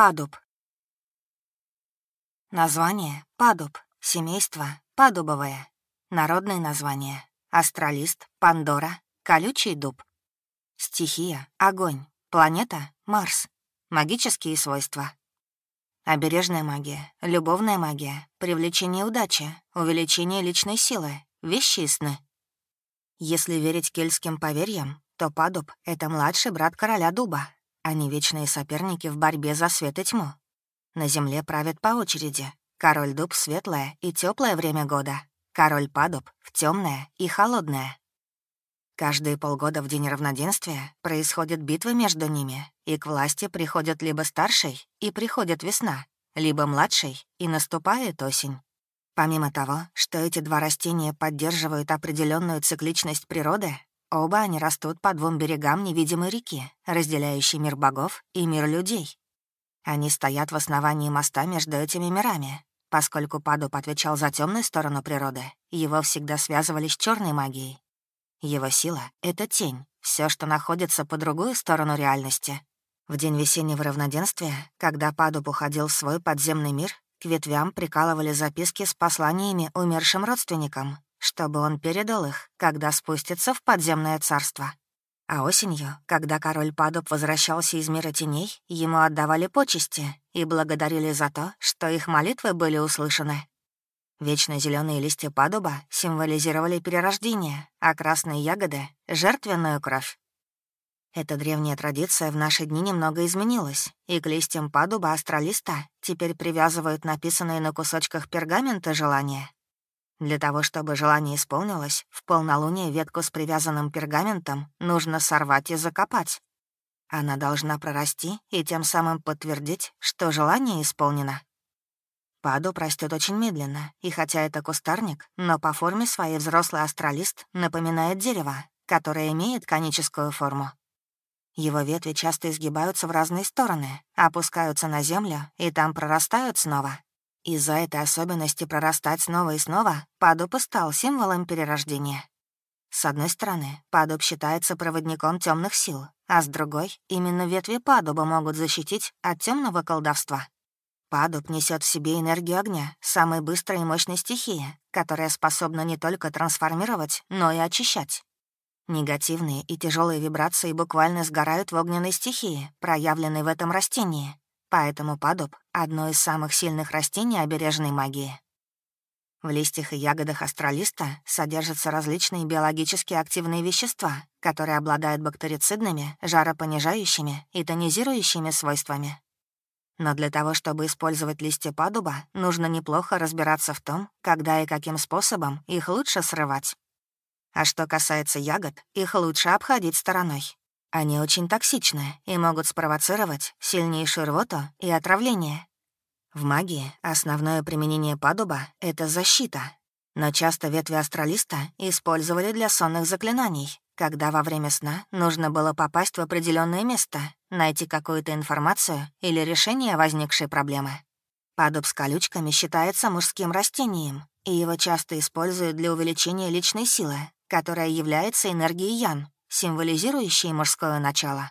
Падуб. Название — падуб, семейство — падубовое. Народное название — астралист, Пандора, колючий дуб. Стихия — огонь, планета — Марс. Магические свойства. Обережная магия, любовная магия, привлечение удачи, увеличение личной силы, вещи сны. Если верить кельтским поверьям, то Падуб — это младший брат короля дуба. Они вечные соперники в борьбе за свет и тьму. На земле правят по очереди. Король дуб — светлое и теплое время года. Король падуб — в темное и холодное. Каждые полгода в день равноденствия происходит битва между ними, и к власти приходит либо старший, и приходит весна, либо младший, и наступает осень. Помимо того, что эти два растения поддерживают определенную цикличность природы, оба они растут по двум берегам невидимой реки, разделяющей мир богов и мир людей. Они стоят в основании моста между этими мирами. Поскольку Падуп отвечал за темную сторону природы, его всегда связывали с черной магией. Его сила — это тень, все, что находится по другую сторону реальности. В день весеннего равноденствия, когда Падуп уходил в свой подземный мир, к ветвям прикалывали записки с посланиями умершим родственникам, чтобы он передал их, когда спустится в подземное царство. А осенью, когда король Падуб возвращался из мира теней, ему отдавали почести и благодарили за то, что их молитвы были услышаны. Вечно зеленые листья падуба символизировали перерождение, а красные ягоды — жертвенную кровь. Эта древняя традиция в наши дни немного изменилась, и к листьям падуба астралиста теперь привязывают написанные на кусочках пергамента желания. Для того, чтобы желание исполнилось, в полнолуние ветку с привязанным пергаментом нужно сорвать и закопать. Она должна прорасти и тем самым подтвердить, что желание исполнено. Паду растет очень медленно, и хотя это кустарник, но по форме своей взрослый астралист напоминает дерево, которое имеет коническую форму. Его ветви часто изгибаются в разные стороны, опускаются на землю и там прорастают снова. Из-за этой особенности прорастать снова и снова падуб стал символом перерождения. С одной стороны, падуб считается проводником темных сил, а с другой, именно ветви падуба могут защитить от темного колдовства. Падуб несет в себе энергию огня, самой быстрой и мощной стихии, которая способна не только трансформировать, но и очищать. Негативные и тяжелые вибрации буквально сгорают в огненной стихии, проявленной в этом растении, Поэтому падуб — одно из самых сильных растений обережной магии. В листьях и ягодах астралиста содержатся различные биологически активные вещества, которые обладают бактерицидными, жаропонижающими и тонизирующими свойствами. Но для того, чтобы использовать листья падуба, нужно неплохо разбираться в том, когда и каким способом их лучше срывать. А что касается ягод, их лучше обходить стороной. Они очень токсичны и могут спровоцировать сильнейшую рвоту и отравление. В магии основное применение падуба — это защита, но часто ветви астралиста использовали для сонных заклинаний, когда во время сна нужно было попасть в определенное место, найти какую-то информацию или решение возникшей проблемы. Падуб с колючками считается мужским растением, и его часто используют для увеличения личной силы, которая является энергией Ян, символизирующие мужское начало.